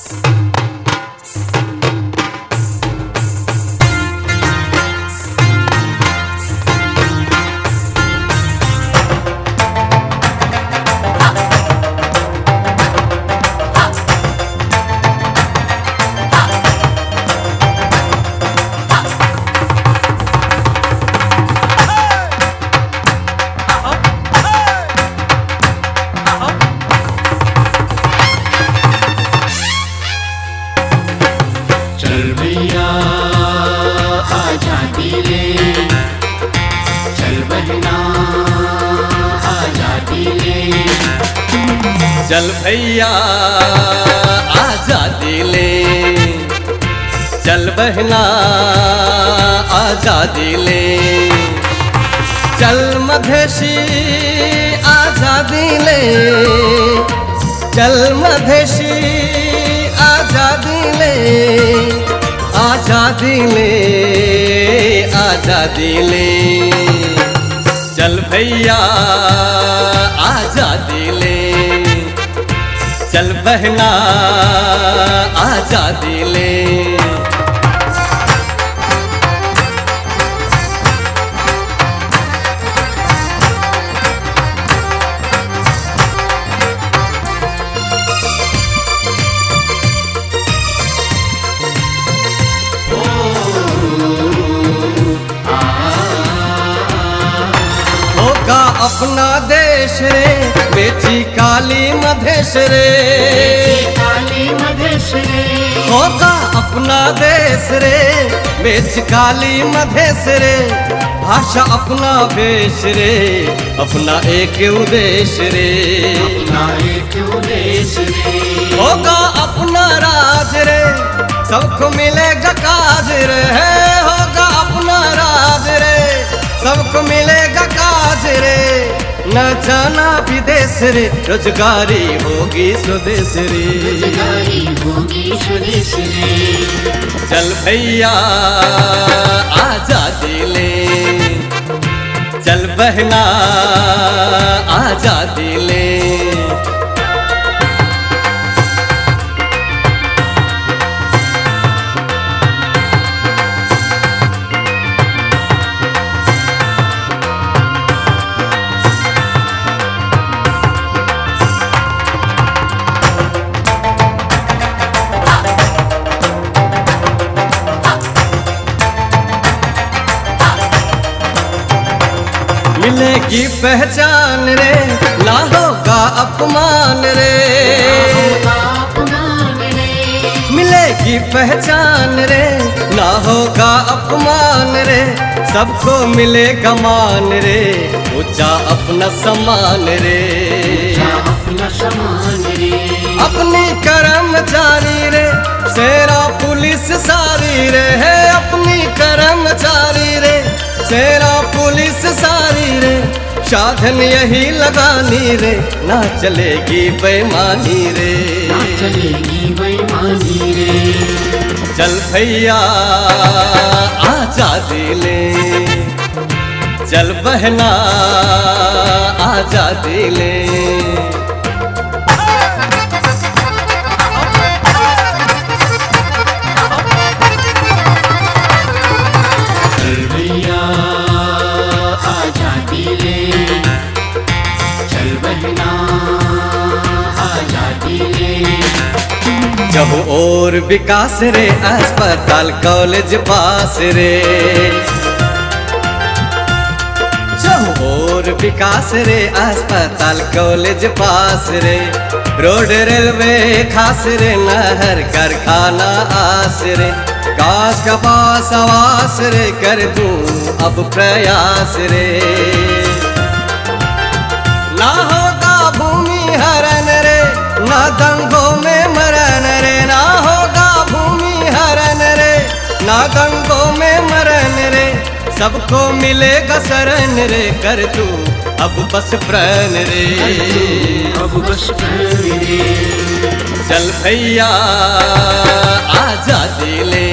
Podcast. चल भैया आज़ादी ले चल बहना आज़ादी ले चल भैया, आज़ादी ले। चल बहना चल मधेशी, आज़ादी ले। चल ले। आज़ादी ले आज़ादी ले। चल भैया आज़ादी ले। चल बहना आज़ादी ले। अपना देश रे। बेची काली मधेश रे। काली मधेश रे। होगा अपना देश रे। बेच काली मधेश रे। भाषा अपना वेश रे। अपना एक उद्देश्य रे। अपना एक उद्देश रे। होगा अपना राज रे। सबको मिलेगा काज रे। होगा अपना राज रे। सबको मिलेगा रे न जाना विदेश रे रोजगारी होगी स्वदेश रे रोजगारी होगी स्वदेश रे चल भैया आज़ादी ले चल बहना आज़ादी ले मिलेगी पहचान रे ना का अपमान रे। मिलेगी पहचान रे ना का अपमान रे, सबको मिलेगा मान रे, ऊँचा अपना समान रे। अपना कर्मचारी रे, सेरा पुलिस सारी रे, है अपनी कर्मचारी रे, सेरा साधन यही लगानी रे ना चलेगी बेमानी रे। ना चलेगी बेमानी रे। चल भैया आज़ादी ले। चल बहना आज़ादी ले। और विकास रे, अस्पताल, कॉलेज पास रे। और विकास रे, अस्पताल, कॉलेज पास रे। रोड, रेलवे खास रे, नहर, कारखाना आस रे। काश का पास आवास रे, कर दूँ अब प्रयास रे। ना होगा भूमि हरण रे ना दंगों ना गंगो में मरन रे सबको मिलेगा शरण रे कर तू अब बस प्रण रे। अब बस रे। चल भैया आज़ादी दिले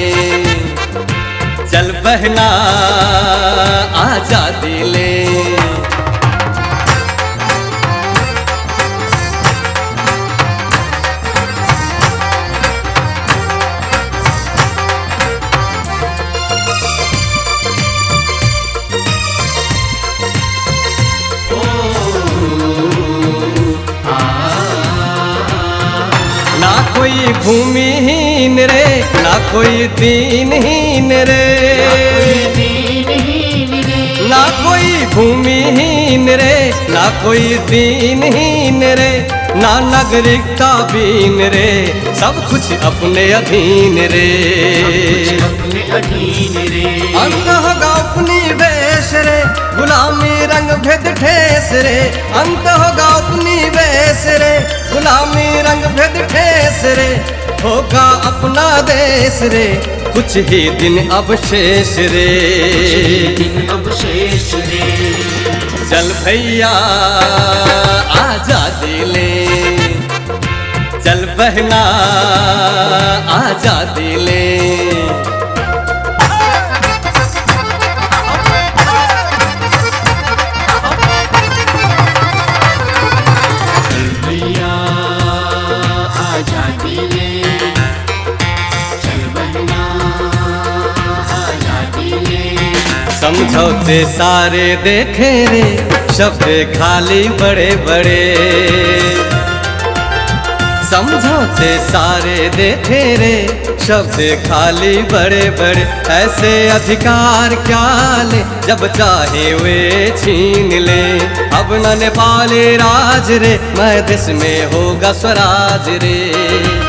चल बहना आजा ले। भूमिहीन रे, ना कोई दीनहीन रे। ना कोई भूमिहीन रे, ना कोई दीनहीन रे। ना नागरिकता बीन रे, सब कुछ अपने अधीन रे। कुछ अपने अधीन रे अंत होगा अपनी वेश रे गुलामी रंग भेद ठेस रे। अंत होगा अपनी वेश रे, गुलामी रंग भेद ठेस रे। होगा अपना देश रे। कुछ ही दिन अब शेष रे दिन अब शेष रे। चल भैया आज़ादी ले चल बहना आज़ादी ले समझौते सारे देखे रे, शब्द खाली बड़े बड़े। समझौते सारे देखे रे, शब्द खाली बड़े बड़े। ऐसे अधिकार क्या ले, जब चाहे वे छीन ले। अब न नेपाली राज रे, मैं देश में होगा स्वराज रे।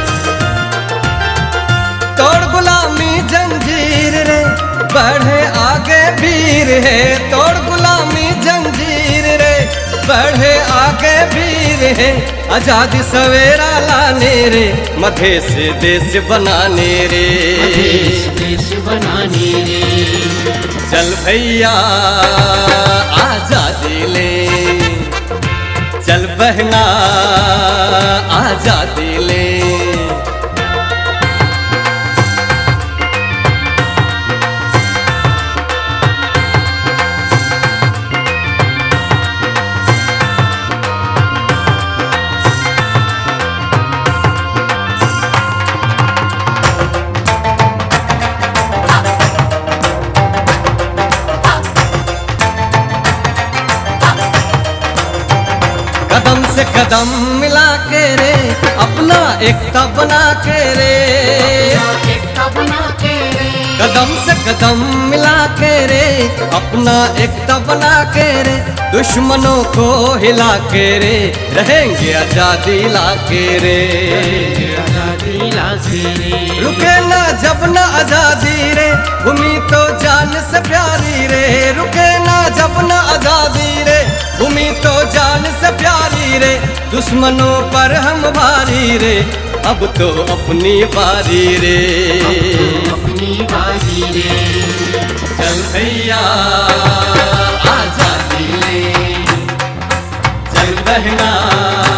है तोड़ गुलामी जंजीर रे बढ़े आगे वीर है आज़ादी सवेरा लाने रे मधेश देश बनाने रे। देश देश बनाने रे। चल भैया आज़ादी ले। चल बहना आज़ादी ले। कदम से कदम मिला के रे, अपना एकता बना के रे। कदम से कदम मिला के रे, अपना एकता बना के रे। दुश्मनों को हिला के रे, रहेंगे आज़ादी ला के रे। रुके ना जब ना आज़ादी रे, भूमि तो जान से प्यारी रे। रुके ना जब ना आज़ादी रे भूमि तो जान से प्यारी रे, दुश्मनों पर हम भारी रे। अब तो अपनी बारी रे। अपनी बारी रे। चल भैया, आज़ादी ले। चल बहना।